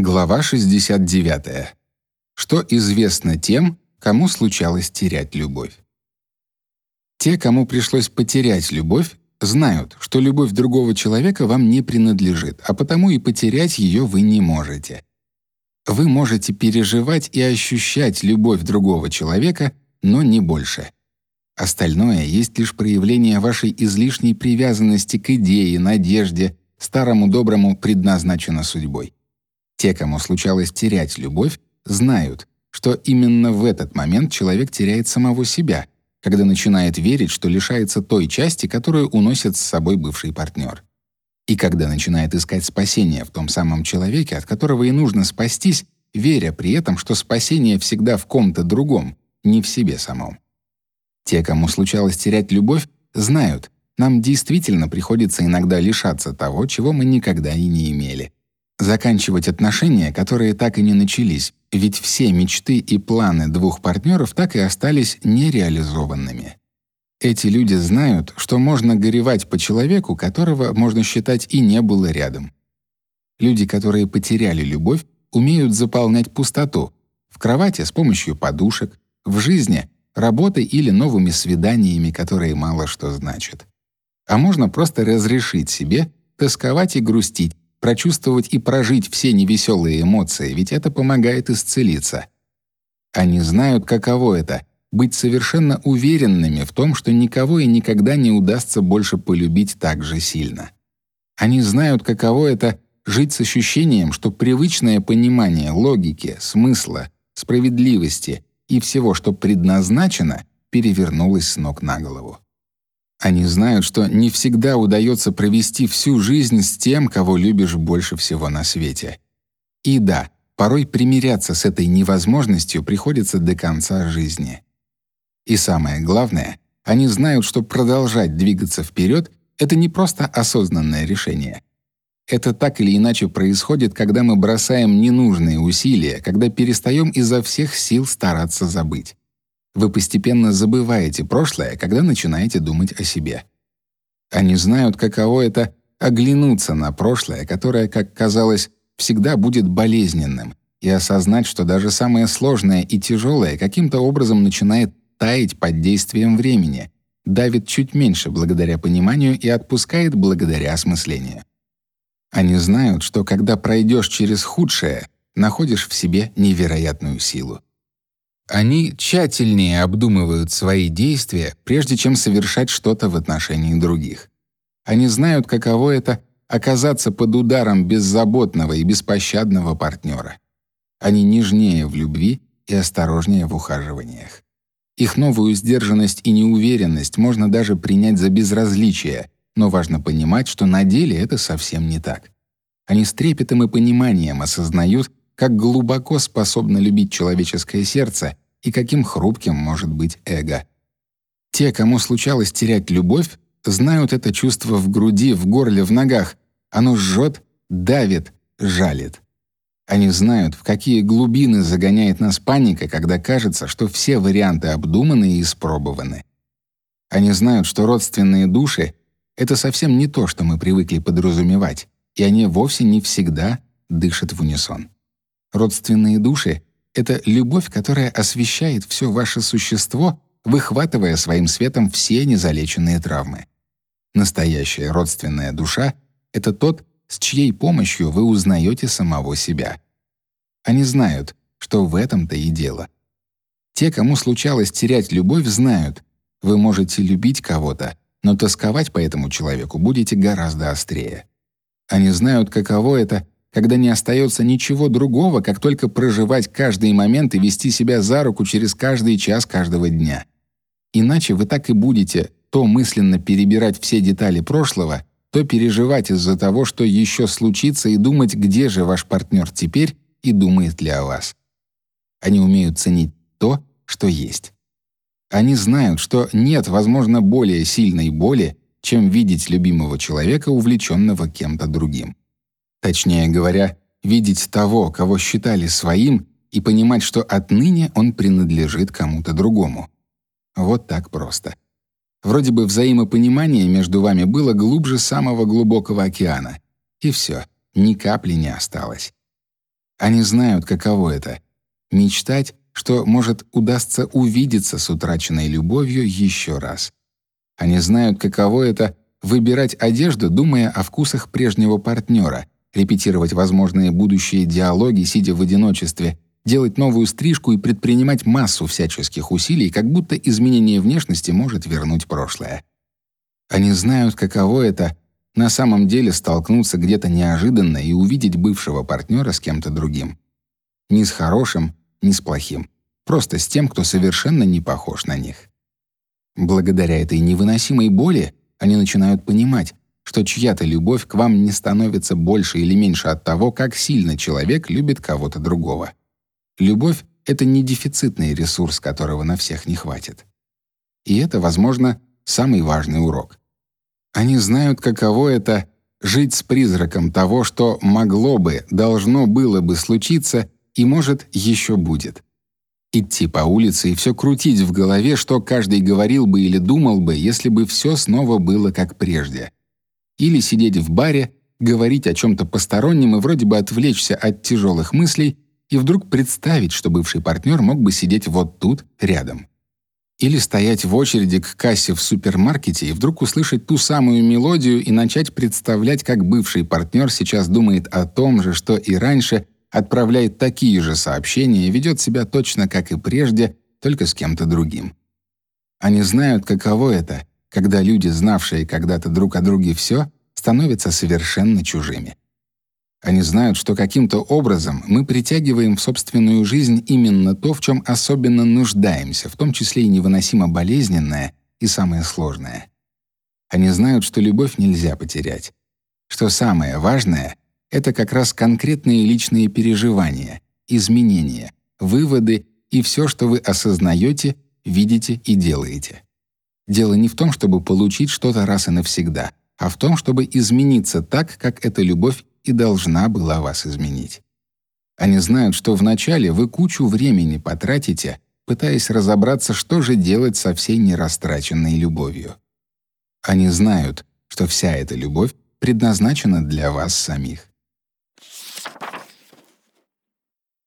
Глава 69. Что известно тем, кому случалось терять любовь? Те, кому пришлось потерять любовь, знают, что любовь другого человека вам не принадлежит, а потому и потерять ее вы не можете. Вы можете переживать и ощущать любовь другого человека, но не больше. Остальное есть лишь проявление вашей излишней привязанности к идее, надежде, старому доброму предназначено судьбой. Те, кому случалось терять любовь, знают, что именно в этот момент человек теряет самого себя, когда начинает верить, что лишается той части, которую уносит с собой бывший партнер. И когда начинает искать спасение в том самом человеке, от которого и нужно спастись, веря при этом, что спасение всегда в ком-то другом, не в себе самом. Те, кому случалось терять любовь, знают, нам действительно приходится иногда лишаться того, чего мы никогда и не имели заканчивать отношения, которые так и не начались, ведь все мечты и планы двух партнеров так и остались нереализованными. Эти люди знают, что можно горевать по человеку, которого можно считать и не было рядом. Люди, которые потеряли любовь, умеют заполнять пустоту в кровати с помощью подушек, в жизни работой или новыми свиданиями, которые мало что значат. А можно просто разрешить себе тосковать и грустить, прочувствовать и прожить все невеселые эмоции, ведь это помогает исцелиться. Они знают, каково это быть совершенно уверенными в том, что никого и никогда не удастся больше полюбить так же сильно. Они знают, каково это жить с ощущением, что привычное понимание логики, смысла, справедливости и всего, что предназначено, перевернулось с ног на голову. Они знают, что не всегда удается провести всю жизнь с тем, кого любишь больше всего на свете. И да, порой примиряться с этой невозможностью приходится до конца жизни. И самое главное, они знают, что продолжать двигаться вперед — это не просто осознанное решение. Это так или иначе происходит, когда мы бросаем ненужные усилия, когда перестаем изо всех сил стараться забыть. Вы постепенно забываете прошлое, когда начинаете думать о себе. Они знают, каково это оглянуться на прошлое, которое, как казалось, всегда будет болезненным, и осознать, что даже самое сложное и тяжелое каким-то образом начинает таять под действием времени, давит чуть меньше благодаря пониманию и отпускает благодаря осмыслению. Они знают, что когда пройдешь через худшее, находишь в себе невероятную силу. Они тщательнее обдумывают свои действия, прежде чем совершать что-то в отношении других. Они знают, каково это оказаться под ударом беззаботного и беспощадного партнера. Они нежнее в любви и осторожнее в ухаживаниях. Их новую сдержанность и неуверенность можно даже принять за безразличие, но важно понимать, что на деле это совсем не так. Они с трепетом и пониманием осознают, как глубоко способно любить человеческое сердце и каким хрупким может быть эго. Те, кому случалось терять любовь, знают это чувство в груди, в горле, в ногах. Оно жжет, давит, жалит. Они знают, в какие глубины загоняет нас паника, когда кажется, что все варианты обдуманы и испробованы. Они знают, что родственные души — это совсем не то, что мы привыкли подразумевать, и они вовсе не всегда дышат в унисон. Родственные души — это любовь, которая освещает все ваше существо, выхватывая своим светом все незалеченные травмы. Настоящая родственная душа — это тот, с чьей помощью вы узнаете самого себя. Они знают, что в этом-то и дело. Те, кому случалось терять любовь, знают, вы можете любить кого-то, но тосковать по этому человеку будете гораздо острее. Они знают, каково это — когда не остается ничего другого, как только проживать каждый момент и вести себя за руку через каждый час каждого дня. Иначе вы так и будете то мысленно перебирать все детали прошлого, то переживать из-за того, что еще случится, и думать, где же ваш партнер теперь и думает ли о вас. Они умеют ценить то, что есть. Они знают, что нет, возможно, более сильной боли, чем видеть любимого человека, увлеченного кем-то другим. Точнее говоря, видеть того, кого считали своим, и понимать, что отныне он принадлежит кому-то другому. Вот так просто. Вроде бы взаимопонимание между вами было глубже самого глубокого океана. И все, ни капли не осталось. Они знают, каково это — мечтать, что может удастся увидеться с утраченной любовью еще раз. Они знают, каково это — выбирать одежду, думая о вкусах прежнего партнера, репетировать возможные будущие диалоги, сидя в одиночестве, делать новую стрижку и предпринимать массу всяческих усилий, как будто изменение внешности может вернуть прошлое. Они знают, каково это — на самом деле столкнуться где-то неожиданно и увидеть бывшего партнера с кем-то другим. Не с хорошим, не с плохим. Просто с тем, кто совершенно не похож на них. Благодаря этой невыносимой боли они начинают понимать, что чья-то любовь к вам не становится больше или меньше от того, как сильно человек любит кого-то другого. Любовь — это не дефицитный ресурс, которого на всех не хватит. И это, возможно, самый важный урок. Они знают, каково это — жить с призраком того, что могло бы, должно было бы случиться и, может, еще будет. Идти по улице и все крутить в голове, что каждый говорил бы или думал бы, если бы все снова было как прежде. Или сидеть в баре, говорить о чем-то постороннем и вроде бы отвлечься от тяжелых мыслей и вдруг представить, что бывший партнер мог бы сидеть вот тут, рядом. Или стоять в очереди к кассе в супермаркете и вдруг услышать ту самую мелодию и начать представлять, как бывший партнер сейчас думает о том же, что и раньше — отправляет такие же сообщения и ведет себя точно как и прежде, только с кем-то другим. Они знают, каково это, когда люди, знавшие когда-то друг о друге все, становятся совершенно чужими. Они знают, что каким-то образом мы притягиваем в собственную жизнь именно то, в чем особенно нуждаемся, в том числе и невыносимо болезненное и самое сложное. Они знают, что любовь нельзя потерять, что самое важное — это как раз конкретные личные переживания, изменения, выводы и все, что вы осознаете, видите и делаете. Дело не в том, чтобы получить что-то раз и навсегда, а в том, чтобы измениться так, как эта любовь и должна была вас изменить. Они знают, что вначале вы кучу времени потратите, пытаясь разобраться, что же делать со всей нерастраченной любовью. Они знают, что вся эта любовь предназначена для вас самих.